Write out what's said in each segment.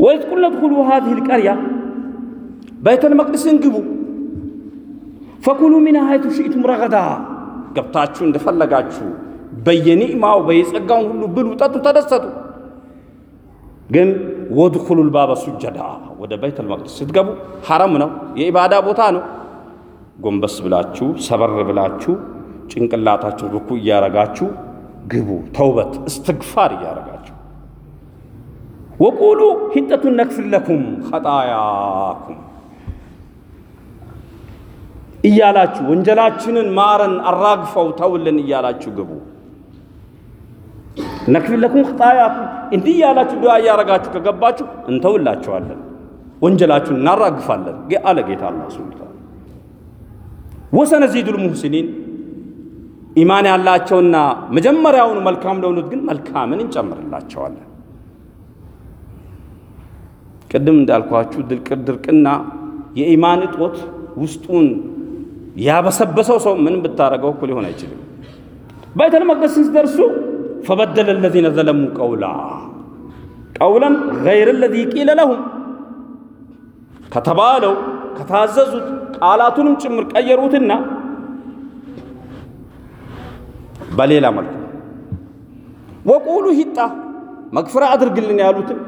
ወይዝ ቁልነ ድኹሉ ሃዚህ ልቀርያ በይተል መቅደስን ግቡ ፈኩሉ ሚን ሀይቱ ሽእቱም ረገዳ ገብታችሁ እንደፈለጋችሁ በየኒዕማው በየጸጋውን ሁሉ ብሉ፣ ጠጡ፣ ተደሰቱ። ግን ወድኹሉ ልባበ ሱጀዳ ወደ በይተል መቅደስ ስትገቡ ሐረም ነው፣ የኢባዳ ቦታ ነው። ጎንበስ ብላችሁ ሰበር ብላችሁ ጭንቅላታችሁ ርኩ እያረጋችሁ ግቡ። ተውበት እስትግፋር እያረጋችሁ ወቁሉ ሂጠቱን ነክፍር ለኩም ኸጣያኩም እያላችሁ ወንጀላችንን ማረን አራግፈው ተውልን እያላችሁ ግቡ። ነክፊር ለኩም ኸጣያኩም እንዲህ እያላችሁ ዱዓ እያረጋችሁ ከገባችሁ እንተውላችኋለን፣ ወንጀላችሁን እናራግፋለን አለ ጌታ አላህ ሱብሓነሁ ወተዓላ። ወሰነዚዱል ሙህሲኒን ኢማን ያላቸውና መጀመሪያውኑ መልካም ለሆኑት ግን መልካምን እንጨምርላቸዋለን። ቅድም እንዳልኳችሁ ድርቅ ድርቅና የኢማን እጦት ውስጡን ያበሰበሰው ሰው ምን ብታረገው እኩል ሊሆን አይችልም። በይተል መቅደስ ሲደርሱ ፈበደለ ለዚነ ዘለሙ ቀውላ ቀውለን ገይረ ለዚ ቂለ ለሁም ከተባለው ከታዘዙት ቃላቱንም ጭምር ቀየሩትና በሌላ መልኩ ወቁሉ ሂጣ መግፍራ አድርግልን ያሉትን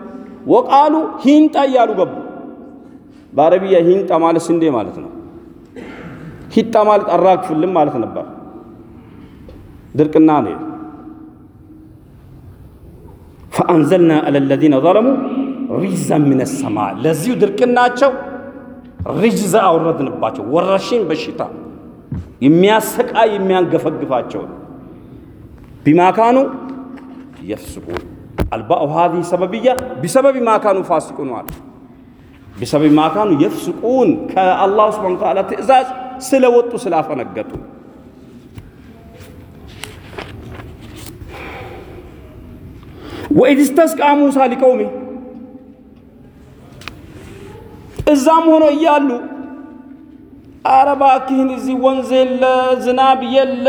ወቃሉ ሂንጣ እያሉ ገቡ። በአረብያ ሂንጣ ማለት ስንዴ ማለት ነው። ሂጣ ማለት አራግፍልን ማለት ነበር። ድርቅና ነው። فأنزلنا على الذين ظلموا رجزا من السماء ለዚሁ ድርቅናቸው رجز አወረድንባቸው። ወረሽኝ በሽታ የሚያሰቃይ የሚያንገፈግፋቸው بما كانوا يفسقون الباء هذه سببية بسبب ما كانوا فاسقين አለ بسبب ما كانوا يفسقون ከአላሁ سبحانه وتعالى ትእዛዝ ስለወጡ ስላፈነገጡ። ወኢዝ ስተስቃ ሙሳ ሊቀውሚ እዛም ሆኖ እያሉ አረ እባክህን እዚህ ወንዝ የለ ዝናብ የለ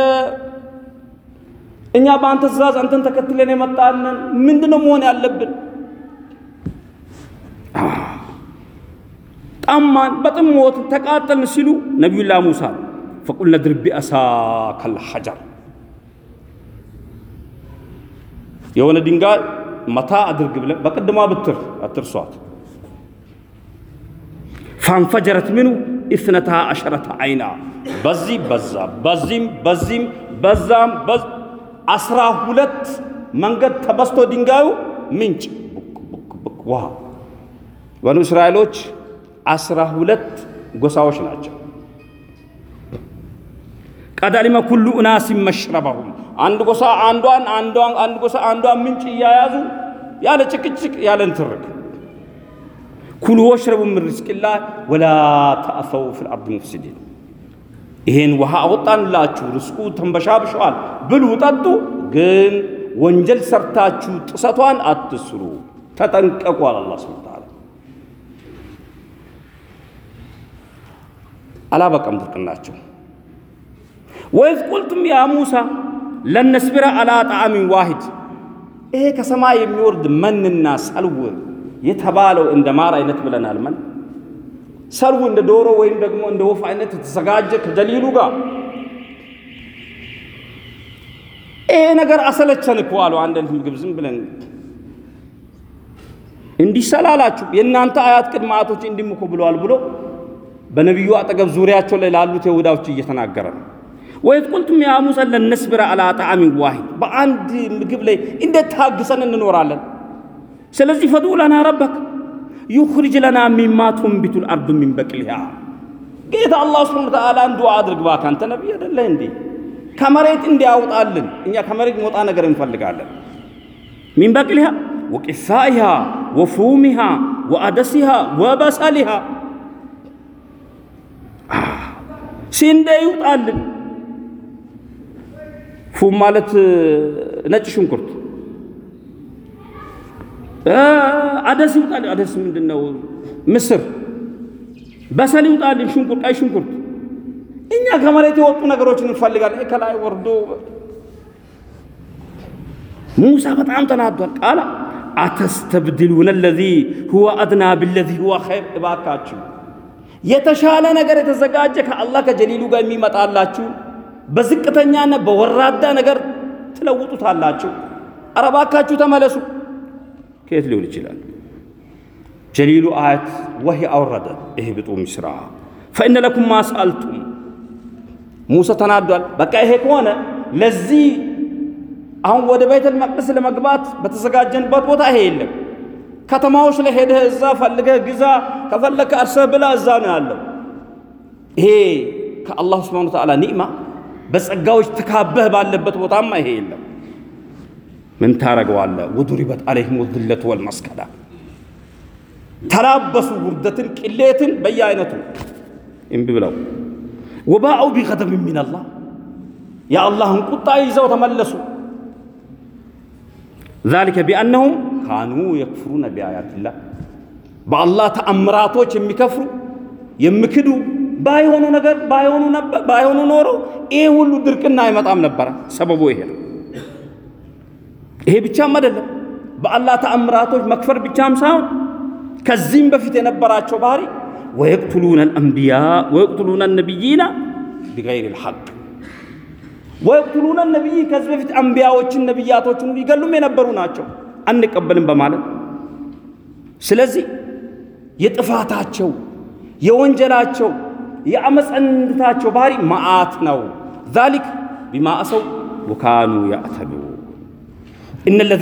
እኛ በአንተ ትእዛዝ አንተን ተከትለን የመጣንን ምንድን ነው መሆን ያለብን? ጠማን፣ በጥሞት ተቃጠልን ሲሉ ነቢዩላህ ሙሳ ፈቁልነ ድርብ ቢአሳከል ሐጀር የሆነ ድንጋይ መታ አድርግ ብለን በቅድሟ ብትር አትርሷት። ፋንፈጀረት ምኑ ኢስነታ አሸረተ አይና በዚህ በዛ በዚህም በዚህም በዛም አስራ ሁለት መንገድ ተበስቶ ድንጋዩ ምንጭ ቡክ ውሃ። በኑ እስራኤሎች አስራ ሁለት ጎሳዎች ናቸው። قد علم كل أناس مشربهم አንድ ጎሳ አንዷን አንዷን አንድ ጎሳ አንዷን ምንጭ እያያዙ ያለ ጭቅጭቅ ያለ ንትርክ كلوا واشربوا من رزق الله ولا تعثوا في الأرض مفسدين ይሄን ውሃ አወጣንላችሁ፣ ርስቁ ተንበሻብሸዋል፣ ብሉ ጠጡ፣ ግን ወንጀል ሰርታችሁ ጥሰቷን አትስሩ፣ ተጠንቀቁ አለ አላህ سبحانه وتعالى። አላበቀም ድርቅናቸው። ቁልቱም ያ ሙሳ ለን ነስቢረ አላ ጣዕሚን ዋሂድ ይሄ ከሰማይ የሚወርድ መንና ሰልው የተባለው እንደ ማር አይነት ብለናል። መን ሰልው እንደ ዶሮ ወይም ደግሞ እንደ ወፍ አይነት የተዘጋጀ ከደሊሉ ጋር ይሄ ነገር አሰለቸን እኮ አሉ። አንዳንድ ምግብ ዝም ብለን እንዲሰላላችሁ የእናንተ አያት ቅድመ አያቶች እንዲም እኮ ብለዋል ብሎ በነቢዩ አጠገብ ዙሪያቸው ላይ ላሉት ይሁዳዎች እየተናገረ ነው። وإذ قلتم يا موسى لن نصبر على طعام واحد በአንድ ምግብ ላይ እንዴት ታግሰን እንኖራለን? ስለዚህ فادع لنا ربك يخرج لنا مما تنبت الأرض من بقلها ጌታ አላህ سبحانه وتعالى ን ዱዓ አድርግ እባክህ። አንተ ነቢይ አይደለህ እንዴ? ከመሬት እንዲያውጣልን እኛ ከመሬት መውጣ ነገር እንፈልጋለን። من بقلها وقثائها ወፉሚሃ ወአደሲሃ ወበሰሊሃ ስንዴ ይውጣልን። ፉም ማለት ነጭ ሽንኩርት፣ አደስ ይውጣልን። አደስ ምንድን ነው? ምስር። በሰል ይውጣልን። ሽንኩርት፣ ቀይ ሽንኩርት። እኛ ከመሬት የወጡ ነገሮችን እንፈልጋለን። ከላይ ወርዶ ሙሳ በጣም ተናዷል። ቃላ አተስተብድሉነ አለዚ ሁወ አድና ብለዚ ሁወ ኸይር። እባካችሁ የተሻለ ነገር የተዘጋጀ ከአላህ ከጀሊሉ ጋር የሚመጣላችሁ በዝቅተኛና በወራዳ ነገር ትለውጡታላችሁ። እባካችሁ ተመለሱ። ከየት ሊሆን ይችላል? ጀሊሉ አያት ወሂ አወረደ እህብጡ ሚስራ ፈኢነ ለኩም ማ ሙሳ ተናዷል። በቃ ይሄ ከሆነ ለዚህ አሁን ወደ ቤተል መቅደስ ለመግባት በተዘጋጀንበት ቦታ ይሄ የለም። ከተማዎች ላይ ሄደህ እዛ ፈልገህ ግዛ፣ ከፈለከ አርሰህ ብላ፣ እዛ ነው ያለው። ይሄ ከአላሁ ስብሓነ ወተዓላ ኒዕማ በጸጋዎች ተካበህ ባለበት ቦታማ ይሄ የለም። ምን ታረገዋለህ? ወዱሪበት አለይሂም ዝለቱ ወልመስከዳ ተላበሱ ውርደትን፣ ቅሌትን በየአይነቱ እምቢ ብለው ወባአው ቢገደብ ሚነላህ የአላህን ቁጣ ይዘው ተመለሱ። ዛሊከ ቢአነሁም ካኑ የክፍሩነ ቢአያትላህ በአላህ ተአምራቶች የሚከፍሩ የሚክዱ ባይሆኑ ነገር ባይሆኑ ነበር ባይሆኑ ኖሮ ይሄ ሁሉ ድርቅና አይመጣም ነበረ። ሰበቡ ይሄ ነው። ይሄ ብቻም አይደለም። በአላህ ተአምራቶች መክፈር ብቻም ሳይሆን ከዚህም በፊት የነበራቸው ባህሪ ወየቅቱሉነ አልአንቢያ ወየቅቱሉነ ነቢይና ቢገይር ልሐቅ ወየቅቱሉነ ነቢይ ከዚህ በፊት አንቢያዎችን ነቢያቶችን ሊገሉም የነበሩ ናቸው አንቀበልም በማለት ስለዚህ የጥፋታቸው የወንጀላቸው የአመፀኝነታቸው ባህሪ መዓት ነው። ዛሊክ ቢማ አሰው ወካኑ ያዕተዱ En la